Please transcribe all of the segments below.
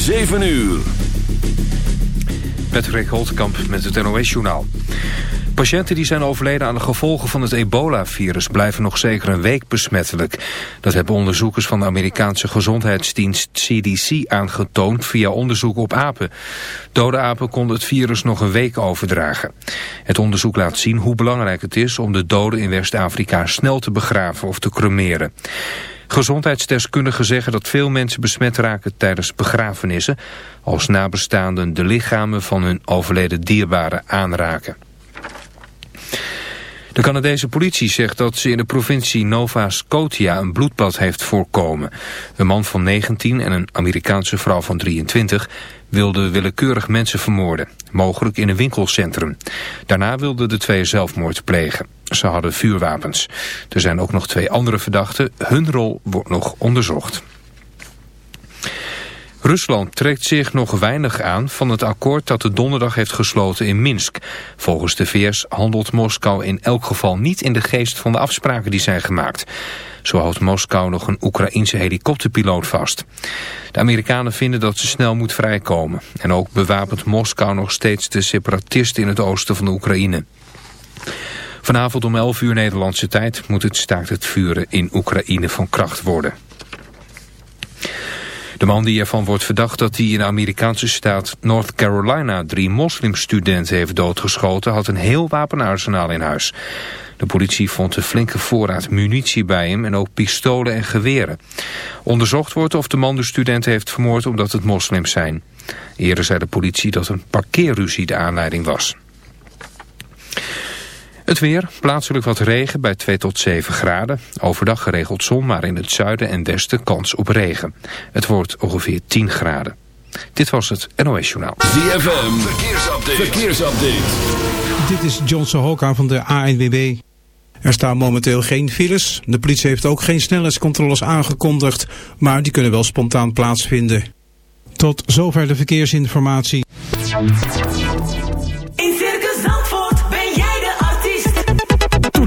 7 uur. Patrick Holtkamp met het NOS-journaal. Patiënten die zijn overleden aan de gevolgen van het ebola-virus... blijven nog zeker een week besmettelijk. Dat hebben onderzoekers van de Amerikaanse gezondheidsdienst CDC aangetoond... via onderzoek op apen. Dode apen konden het virus nog een week overdragen. Het onderzoek laat zien hoe belangrijk het is... om de doden in West-Afrika snel te begraven of te cremeren. Gezondheidsdeskundigen zeggen dat veel mensen besmet raken tijdens begrafenissen... als nabestaanden de lichamen van hun overleden dierbaren aanraken. De Canadese politie zegt dat ze in de provincie Nova Scotia een bloedbad heeft voorkomen. Een man van 19 en een Amerikaanse vrouw van 23 wilden willekeurig mensen vermoorden, mogelijk in een winkelcentrum. Daarna wilden de twee zelfmoord plegen. Ze hadden vuurwapens. Er zijn ook nog twee andere verdachten. Hun rol wordt nog onderzocht. Rusland trekt zich nog weinig aan van het akkoord dat de donderdag heeft gesloten in Minsk. Volgens de VS handelt Moskou in elk geval niet in de geest van de afspraken die zijn gemaakt. Zo houdt Moskou nog een Oekraïense helikopterpiloot vast. De Amerikanen vinden dat ze snel moet vrijkomen. En ook bewapent Moskou nog steeds de separatisten in het oosten van de Oekraïne. Vanavond om 11 uur Nederlandse tijd moet het staakt het vuren in Oekraïne van kracht worden. De man die ervan wordt verdacht dat hij in de Amerikaanse staat North Carolina drie moslimstudenten heeft doodgeschoten had een heel wapenarsenaal in huis. De politie vond een flinke voorraad munitie bij hem en ook pistolen en geweren. Onderzocht wordt of de man de studenten heeft vermoord omdat het moslims zijn. Eerder zei de politie dat een parkeerruzie de aanleiding was. Het weer, plaatselijk wat regen bij 2 tot 7 graden. Overdag geregeld zon, maar in het zuiden en westen kans op regen. Het wordt ongeveer 10 graden. Dit was het NOS Journaal. ZFM, verkeersupdate. verkeersupdate. Dit is John Sohoka van de ANWB. Er staan momenteel geen files. De politie heeft ook geen snelheidscontroles aangekondigd, maar die kunnen wel spontaan plaatsvinden. Tot zover de verkeersinformatie. In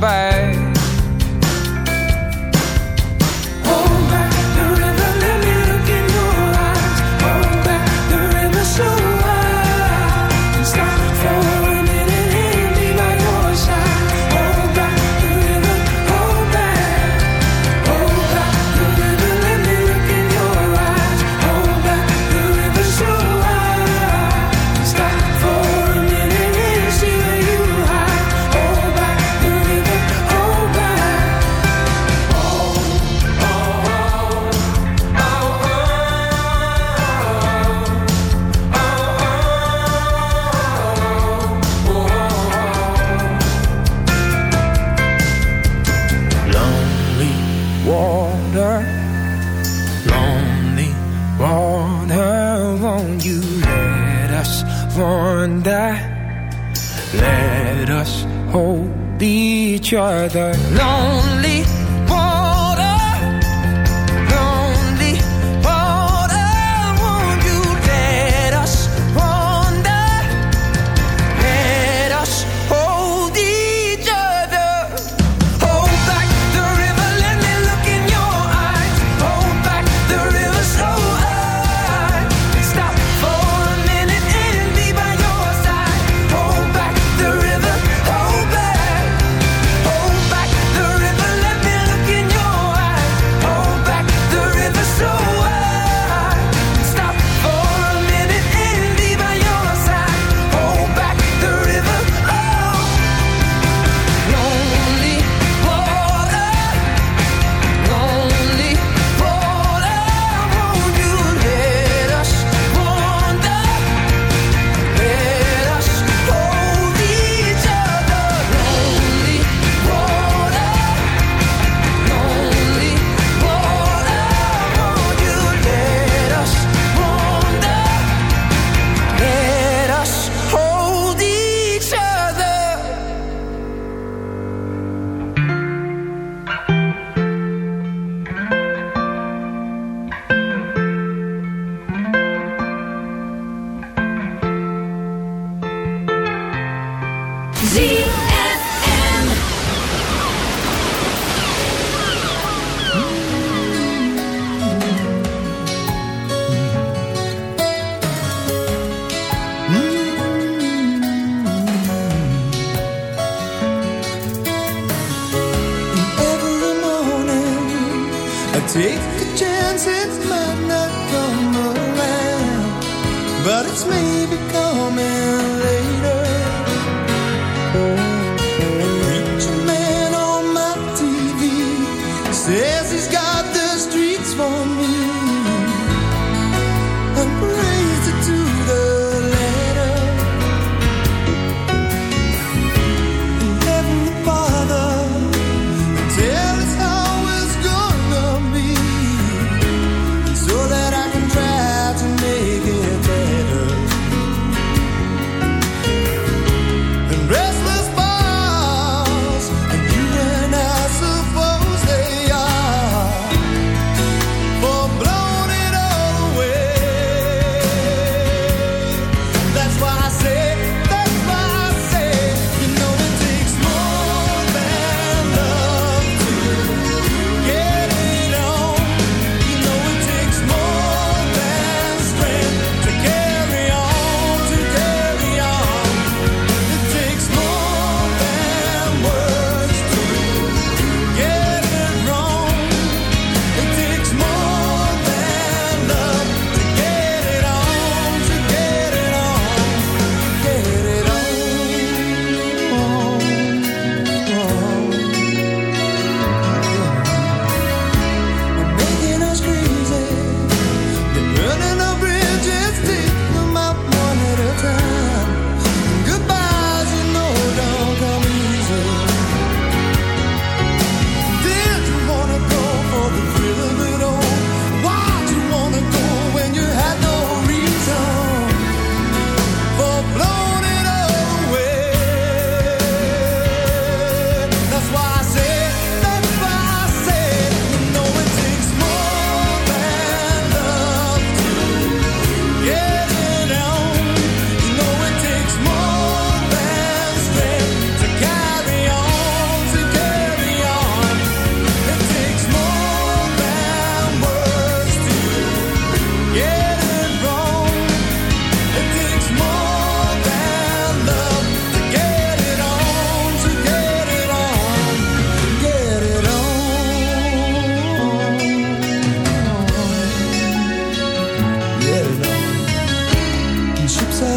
back.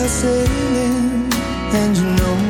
sailing, and you know.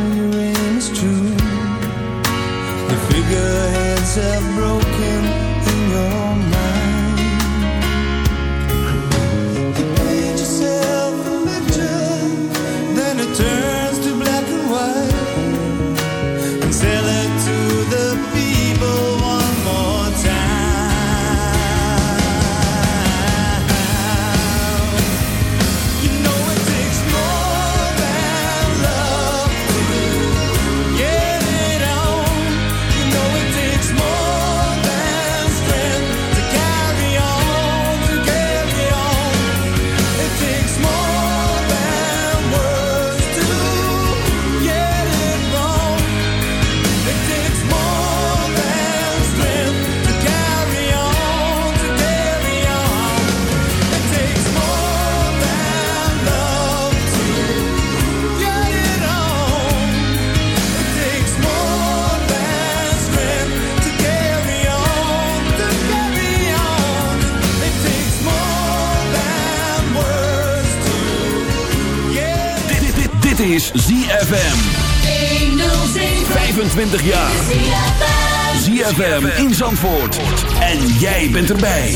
25 jaar. ZFM in Zandvoort. En jij bent erbij.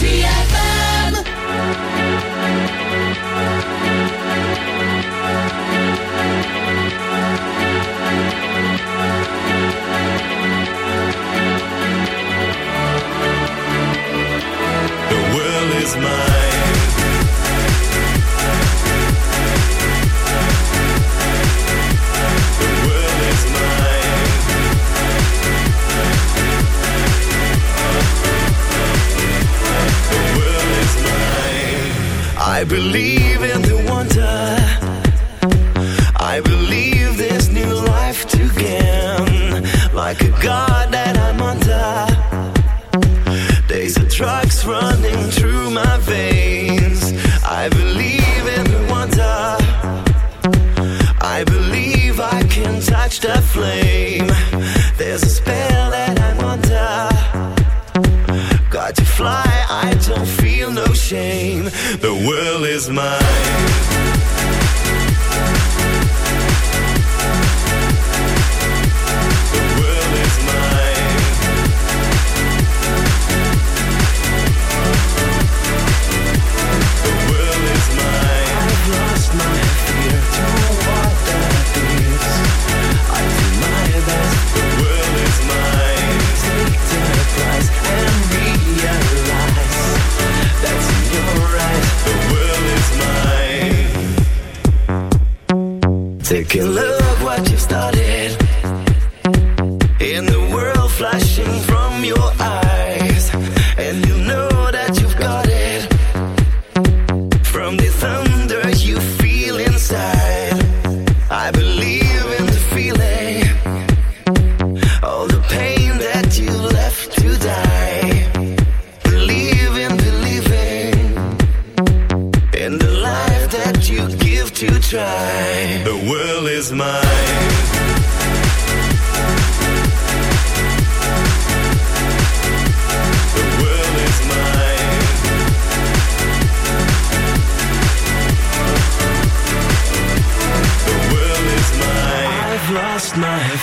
The world is mine. believe.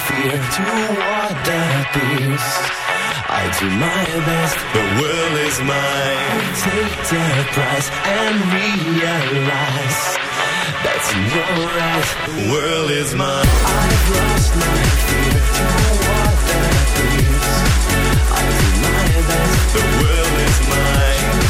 fear to what that is. I do my best, the world is mine. Take the price and realize that's your eyes, The world is mine. I've lost my fear to what that is. I do my best, the world is mine.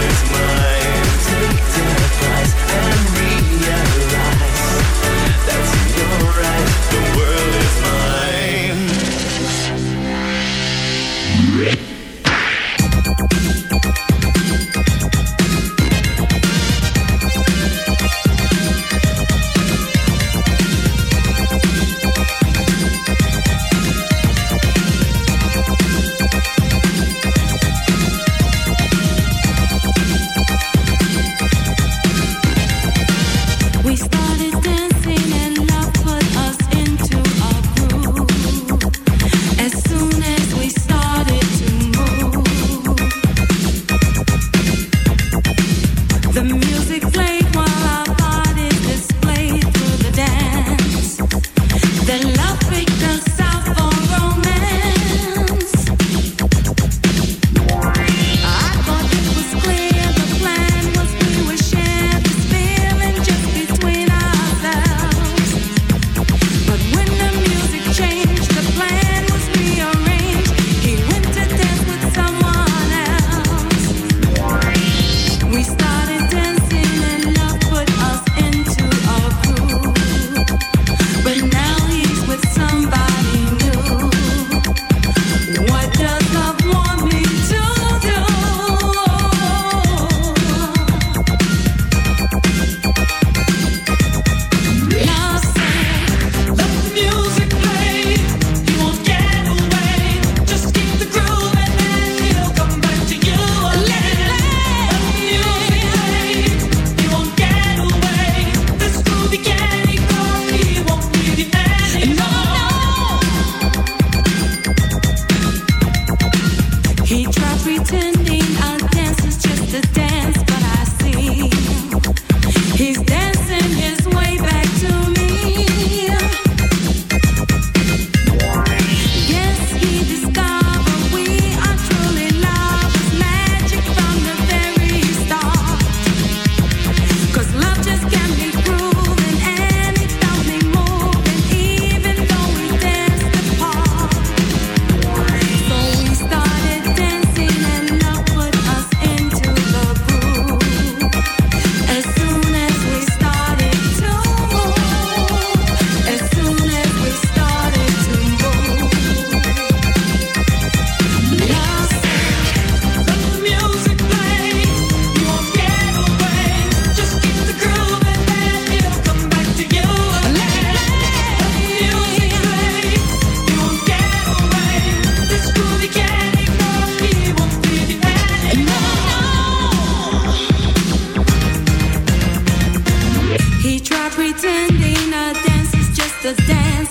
He try pretending a dance is just a dance.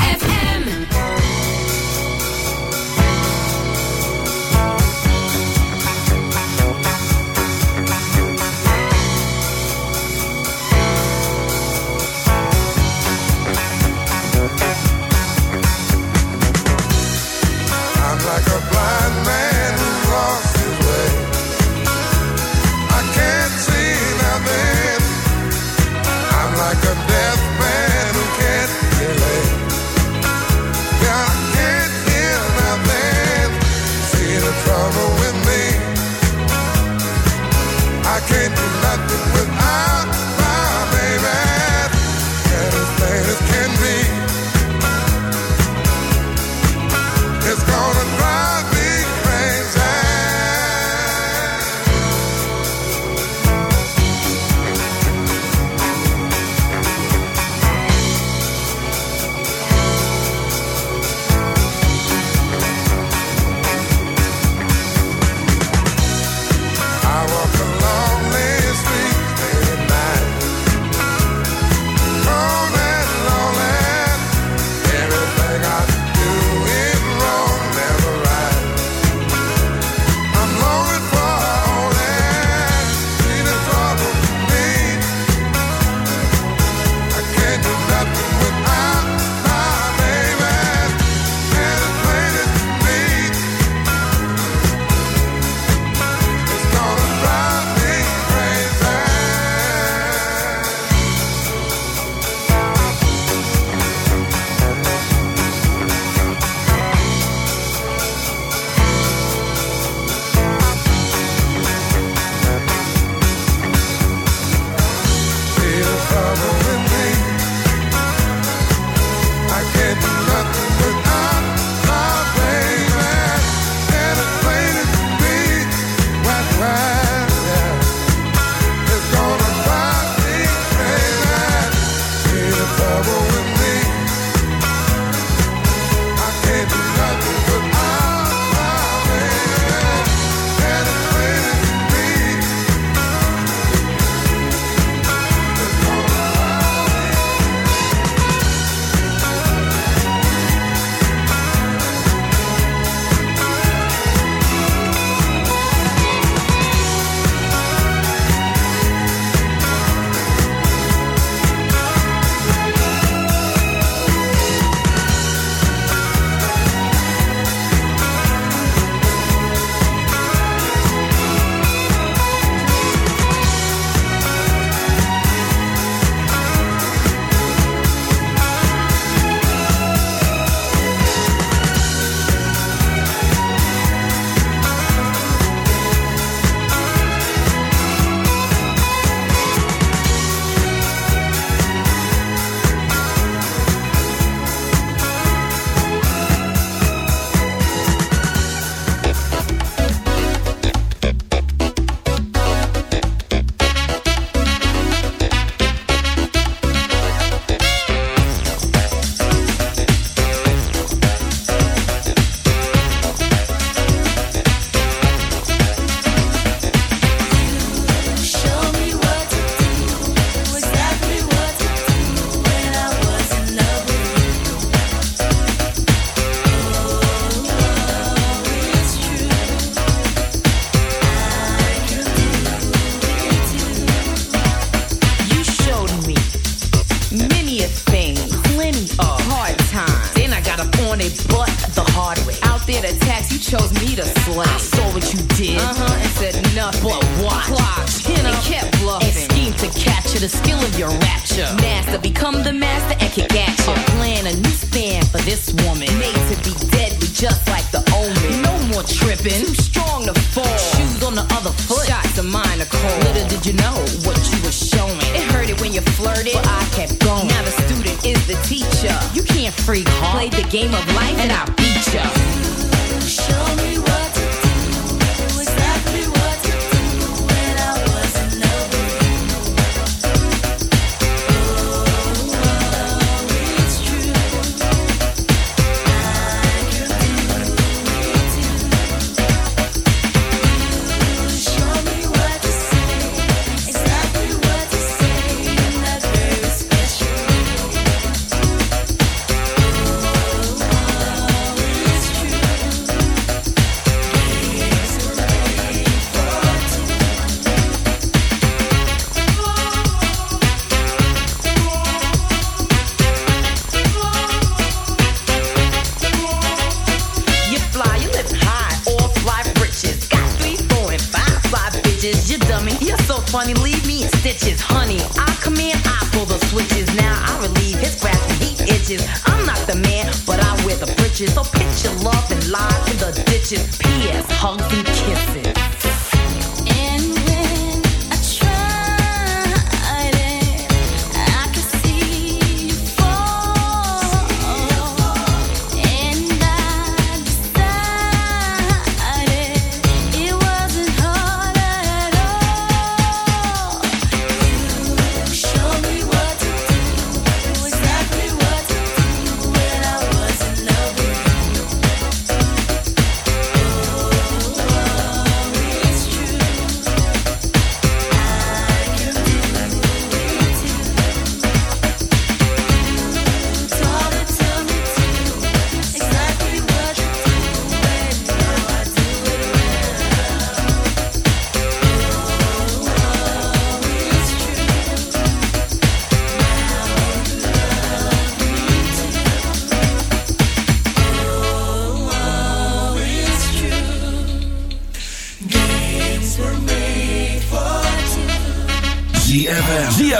game of life. bitches. I'm not the man, but I wear the britches. So pitch your love and lies in the ditches. P.S. Hugs and kisses.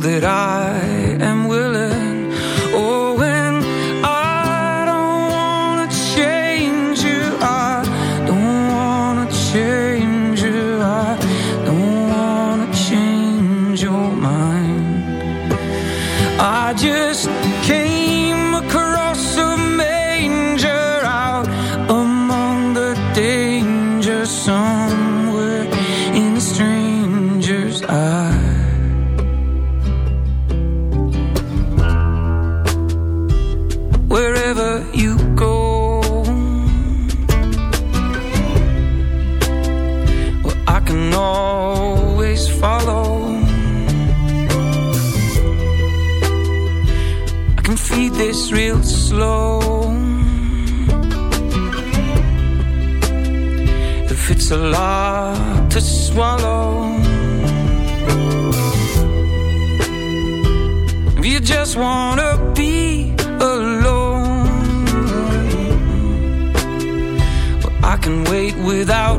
that I wanna be alone, well, I can wait without